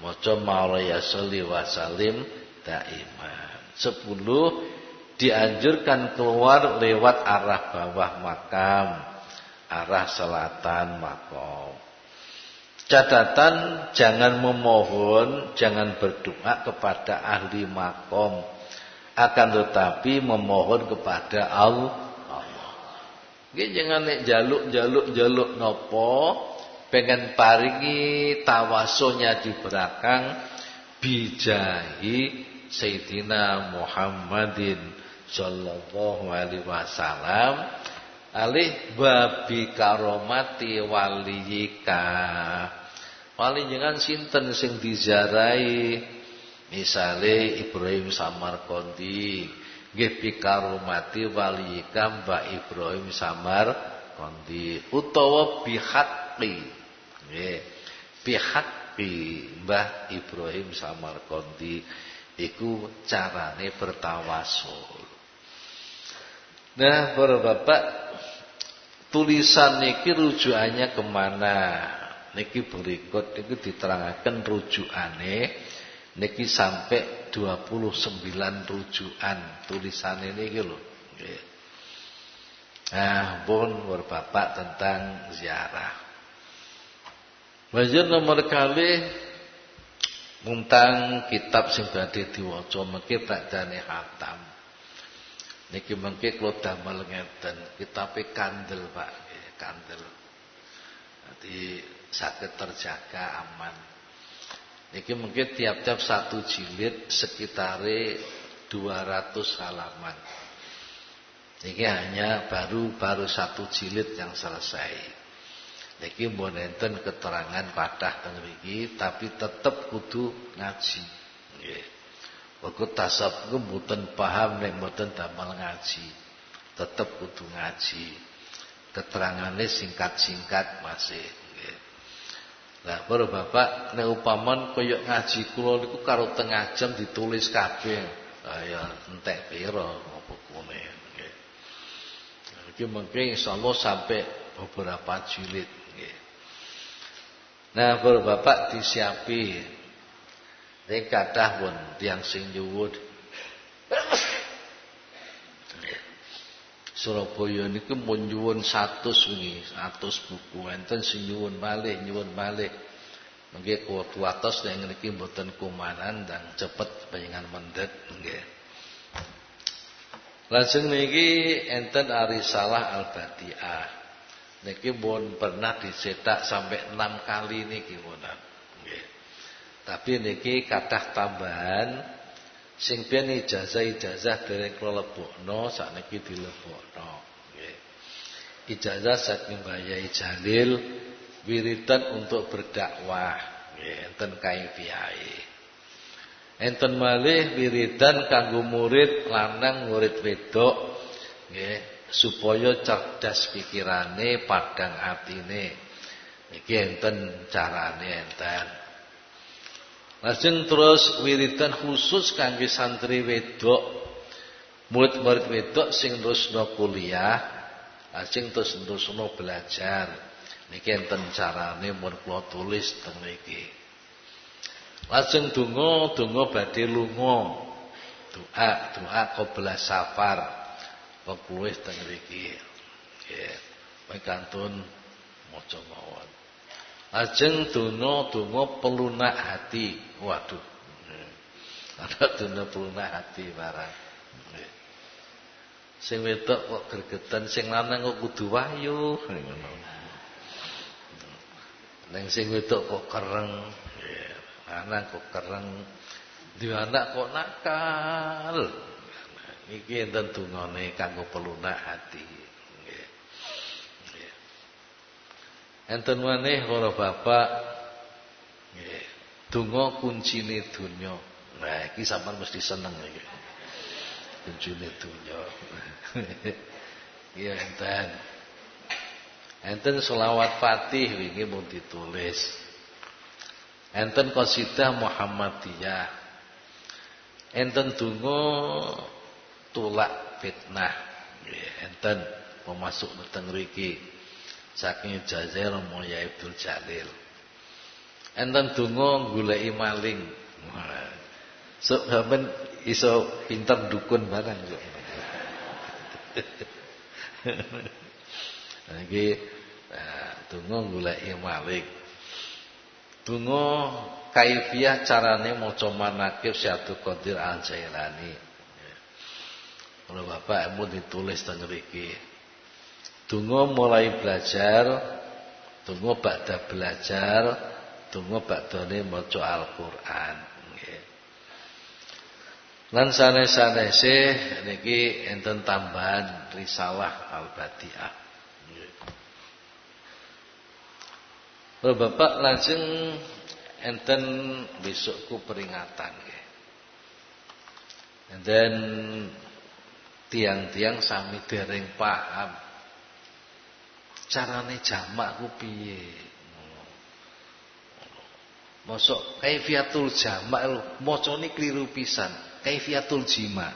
maca maulaya sholli wa salim daiman. 10 dianjurkan keluar lewat arah bawah makam, arah selatan makom. Catatan jangan memohon, jangan berdoa kepada ahli makom akan tetapi memohon kepada Allah. Nggih jangan nek jaluk-jaluk jaluk nopo pengen paringi tawasonya di belakang bijahi Sayyidina Muhammadin sallallahu alaihi wasallam alih babi karomati waliyika. Wali jangan sinten sing dizarai Misale Ibrahim Samarkandi nggih pikarumati waliyika Mbak Ibrahim Samarkandi utawa bihaqqi nggih bihaqqi Mbah Ibrahim Samarkandi iku carane bertawasul. Nah, para bapak, tulisan niki rujukannya ke mana? Niki berikut niki diterangkan rujukane niki sampai 29 rujukan tulisan ini gitu nggih. Nah, pun berbapak tentang ziarah. Wajib nomor kali tentang kitab sing badhe diwaca mengki badane hatam. Niki mengki kula damel ngeten, kitabe kandel Pak, kandel. Jadi sakit terjaga aman. Ini mungkin tiap-tiap satu jilid sekitar 200 halaman. Ini hanya baru-baru satu jilid yang selesai. Ini mbon enten keterangan padah teng tapi tetap kudu ngaji. Waktu tasawuf ku mboten paham nek mboten damel ngaji. Tetap kudu ngaji. Keterangannya singkat-singkat masih. Lah para bapak nek upaman kaya ngaji kula niku karo tengah jam ditulis kabeh. Lah ya entek pira apa nggih. Iki mungkin insyaallah sampai beberapa jilid. Nah, para bapak disiapi. Nek kathah pun tiyang sing nyuwun Surabaya niku mun nyuwun 100 wingi, 100 buku enten sing nyuwun malih, nyuwun malih. Mengki kuwatos nek ngriki mboten kumanan dan cepet panjenengan mendet nggih. Lajeng niki enten Arisalah Al-Badiah. Niki pun pernah dicetak sampai 6 kali niki wonten. Tapi niki kathah tambahan Sing biyen ijazah-ijazah dereng kula lebokno sakniki dilebokno. Nggih. Ijazah saking Bayai Jalil wiridan untuk berdakwah. Nggih, enten kaifiyahe. Enten malih wiridan kanggo murid lanang murid wedok nggih supaya cerdas pikirane, padang atine. Iki enten carane enten. Lajeng terus wiridan khusus kangge santri wedok, murid-murid wedok sing terusno kuliah, lajeng terus terusno belajar. Niki enten carane mun kula tulis teng mriki. Lajeng donga, donga badhe lunga. Doa, doa qabla safar. Pekulis teng mriki. Nggih. Mangkantun maca mawon. Ajeng dono donga pelunak hati. Waduh. Ada dono pelunak hati barang. Sing wedok kok gregetan, sing lanang kok kudu wahyu. Neng sing wedok kok kereng, anak kok kereng, di anak kok nakal. Iki enten dungane kanggo pelunak hati. Nggih. Enten maneh para bapak nggih, donga kuncine donya. Nah, iki sampean mesti seneng iki. Kuncine donya. Iya enten. Enten selawat Fatih wingi mau ditulis. Enten qasidah Muhammadiyah. Enten donga tulak fitnah. Enten pemasuk dateng mriki saking Jazair Mulya Abdul Jalil. Enten donga goleki maling. Sok sampean iso pinter dukun barang kok. [laughs] Iki donga goleki maling. Donga kaifiah carane maca manakib Syaikhul Qadir Al-Jailani. Kalau Bapak mau ditulis teng mriki. Donga mulai belajar, donga badha belajar, donga badane maca Al-Qur'an. Nggih. Lan sanes-sanese niki enten tambahan risalah Al-Badiah. Kalau Bapak langsung enten besokku peringatan. And then tiang-tiang sami dereng paham carane jamak ku piye. Mosok kaifiatul jamak lho, macane kliru pisan. Kaifiatul jima.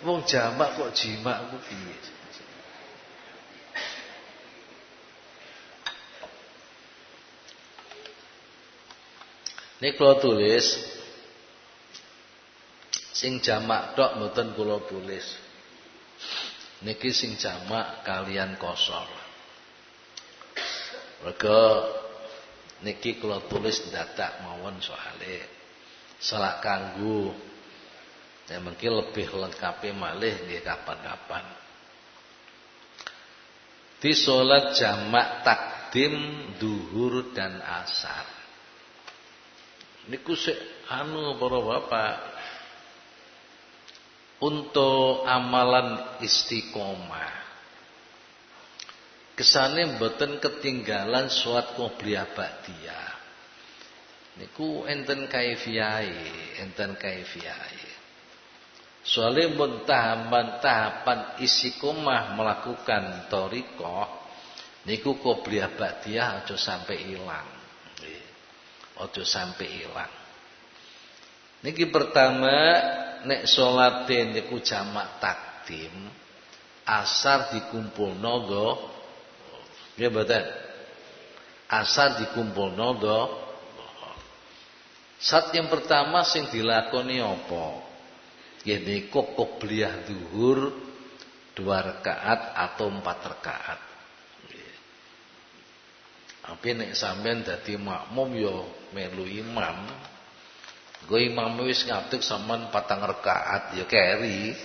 Wong jamak kok jima ku piye? Ini kalau tulis sing jamak tok mboten kula tulis. Niki sing jamak kalian kosor. Mergo niki kula tulis dadak mawon soale salah kanggo ya mungkin lebih lengkap malih nggih kapan-kapan. Di sholat jamak takdim duhur dan asar. Niku sik anu para bapak untuk amalan istiqomah. Kesane mboten ketinggalan suat qobliyah ba'diyah. Niku enten kaifiyahe, enten kaifiyahe. Soalnya mun tahapan tahapan istiqomah melakukan torikoh, niku qobliyah ba'diyah aja sampai hilang. Ojo sampai hilang. Niki pertama nek salate niku jamak takdim, asar dikumpul nogo, ya mboten. Asar dikumpul nogo. Saat yang pertama sing dilakoni apa? Ya niku qobliyah zuhur dua rakaat atau empat rakaat. Tapi nek sampean dadi makmum yo melu imam. Go imam wis ngadeg sampean patang rakaat ya keri.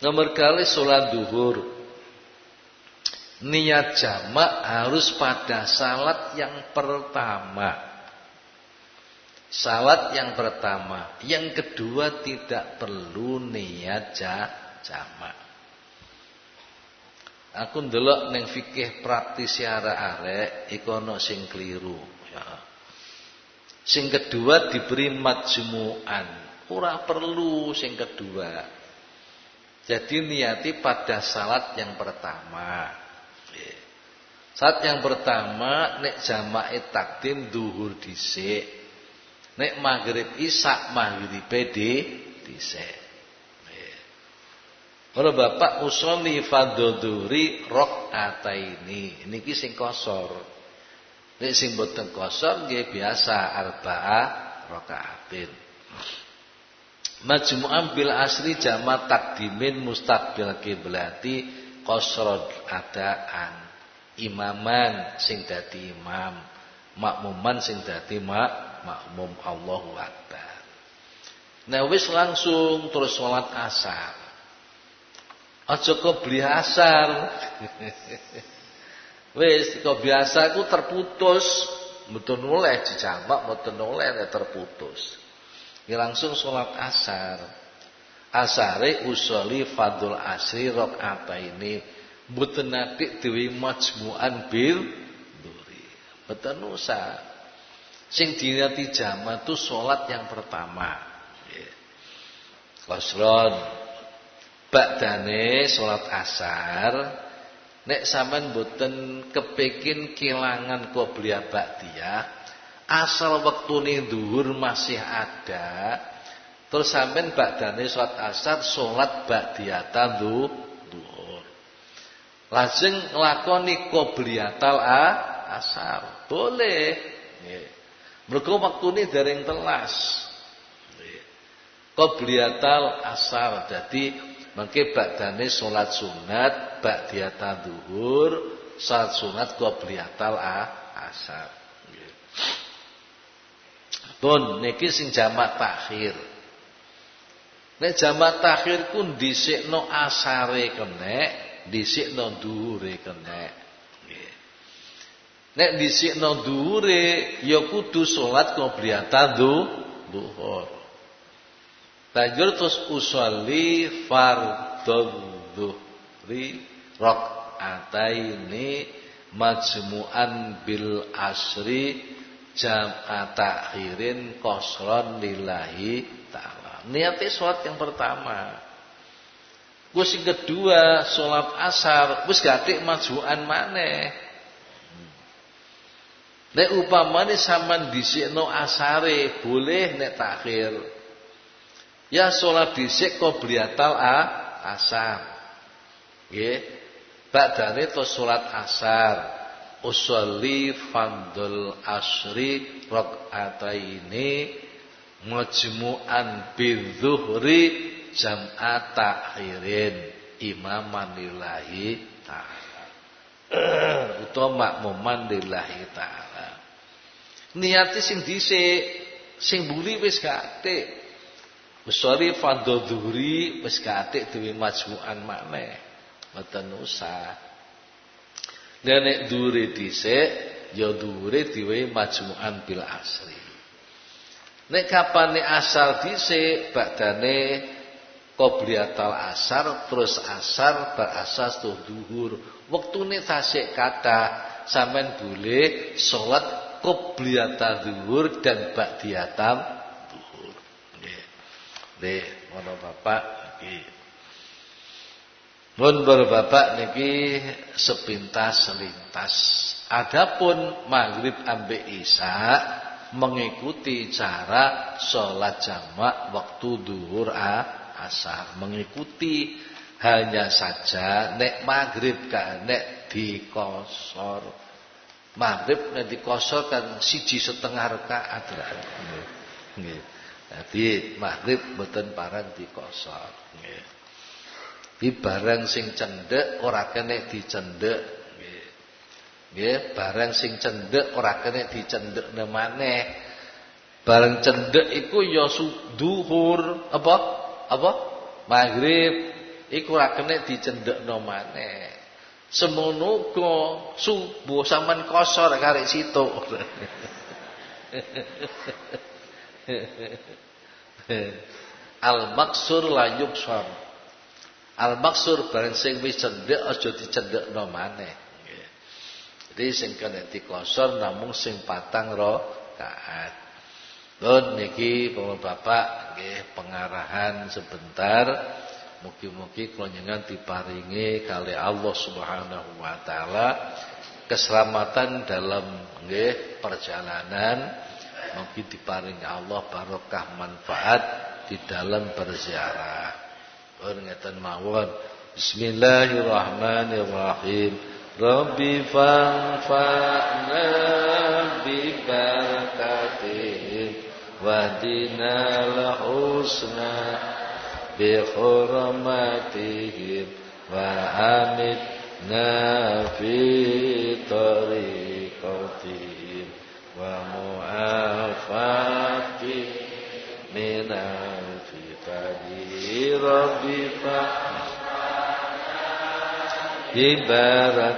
Nomor kali sholat duhur. Niat jamak harus pada salat yang pertama. Salat yang pertama. Yang kedua tidak perlu niat jamak. Aku ndelok ning fikih praktis arek-arek iku ana sing kliru ya. Sing kedua diberi majmu'an. Ora perlu sing kedua. Jadi niati pada salat yang pertama. Saat yang pertama nek jamaah takdim duhur dhisik. Nek maghrib isak maghrib dhisik. Kalau bapak usoli fadoduri rok ini, niki sing kosor. Nek sing boten kosor nggih biasa arbaa rakaatin. Majmu'an bil asri jama takdimin mustaqbil kiblati qasrad adaan. Imaman sing dadi imam, makmuman sing dadi mak makmum Allahu Akbar. Nah wis langsung terus sholat asar. Aja kok beli asar. [laughs] wis biasa iku terputus, mboten oleh dijamak, mboten oleh terputus. Ya langsung sholat asar. Asare usoli fadul asri apa ini mboten natik dewi majmu'an bil duri. Mboten usah. Sing dinati jama itu sholat yang pertama. Kosron Bakdane sholat asar Nek sampean mboten kepingin kilangan qobliyah ba'diyah asal waktu dhuwur masih ada terus sampean badane salat asar salat ba'diyatan dhuwur. Lajeng nglakoni qobliyatal asar. Boleh. Nggih. Mergo waktune dereng telas. Qobliyatal asar. Dadi mengke badane salat sunat ba'diyatan dhuwur salat sunat qobliyatal asar Pun niki sing jamak takhir. Nek jamak takhir ku dhisikno asare kenek, dhisikno dhuwure kenek. Nggih. Nek dhisikno dhuwure ya kudu salat qobliyatan dhuhur. Banjur terus usolli fardhu dhuhri rakaataini majmu'an bil asri jam'a takhirin kosron lillahi ta'ala. Niatnya sholat yang pertama. Yang kedua sholat asar. Gus gatik majuan mana? Nek upamane sampean dhisikno asare boleh nek takhir. Ya sholat dhisik qobliyatal a asar. Nggih. Badane to sholat asar. Usolli fandul asri rakaataini majmu'an bidzuhri jam'a takhirin. Imaman lillahi ta'ala. [clears throat] Utawa makmuman lillahi ta'ala. Niati sing dhisik sing buli wis katik usolli fandul dhuhri wis katik duwe majmu'an maneh mboten usah Nenek dure dhisik ya dure diwe majmu'an bil asri. Nek kapane asal dhisik badane qobliyatal asar terus asar bar asas tuh duhur. Wektune tasik kata sampean boleh salat qobliyatal duhur dan. Nggih. Nggih, Bapak nggih. Mun berbapak niki sepintas selintas. Adapun maghrib ambe isya mengikuti cara sholat jamak waktu duhur asar mengikuti hanya saja nek maghrib kan nek dikosor maghrib nek dikosor kan siji setengah rakaat nggih dadi maghrib mboten parang dikosor nggih Di barang sing cendek ora kena dicendek. Nggih, barang sing cendek ora kena dicendekne maneh. Barang cendek iku ya duhur apa? Apa? Maghrib iku ora kena dicendekno maneh. Semono subuh sampean kosor karek situ. [laughs] Al maksur la yuksar. Al maksur barang sing wis cendhek aja dicendhekno maneh. Jadi sing kena dikosor namung sing patang rakaat. Nun niki Bapak nggih pengarahan sebentar. Mugi-mugi kula njenengan diparingi kali Allah Subhanahu wa taala keselamatan dalam nggih perjalanan. Mungkin diparing Allah barokah manfaat di dalam berziarah. Peringatan mawon. Bismillahirrahmanirrahim. Rabbi fanfa'na bi barakatihim wahdina lahusna bi hurmatihim wa amitna fi tariqatihim ومعافاتهم من الفتن ربي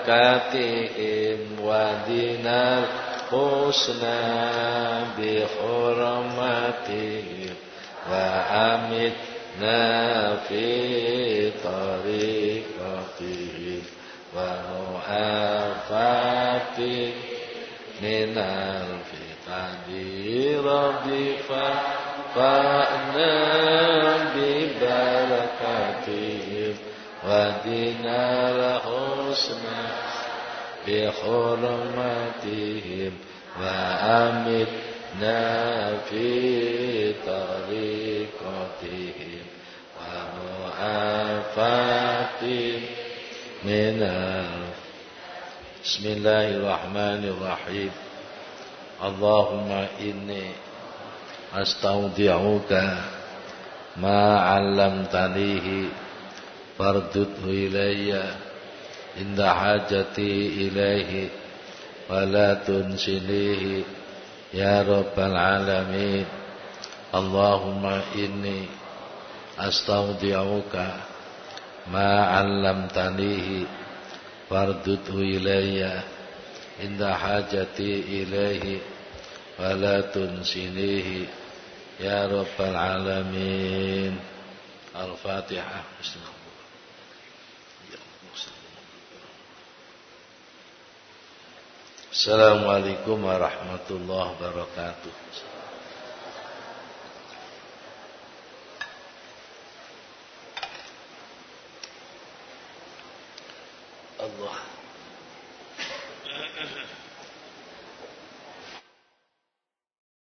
ببركاتهم ودنا الحسنى بحرمتهم وأمتنا في طريقتهم ومعافاتهم من الفتن ربي فأنا ببركاتهم ودنا الحسنى بحرمتهم وأمتنا في طريقتهم ومعافاتهم من بسم الله الرحمن الرحيم. اللهم إني أستودعك ما علمتنيه فاردده إلي عند حاجتي إليه ولا تنسنيه يا رب العالمين. اللهم إني أستودعك ما علمتنيه فاردده إلي عند حاجتي إليه ولا تنسنيه يا رب العالمين الفاتحة بسم الله Assalamualaikum warahmatullahi wabarakatuh. Allah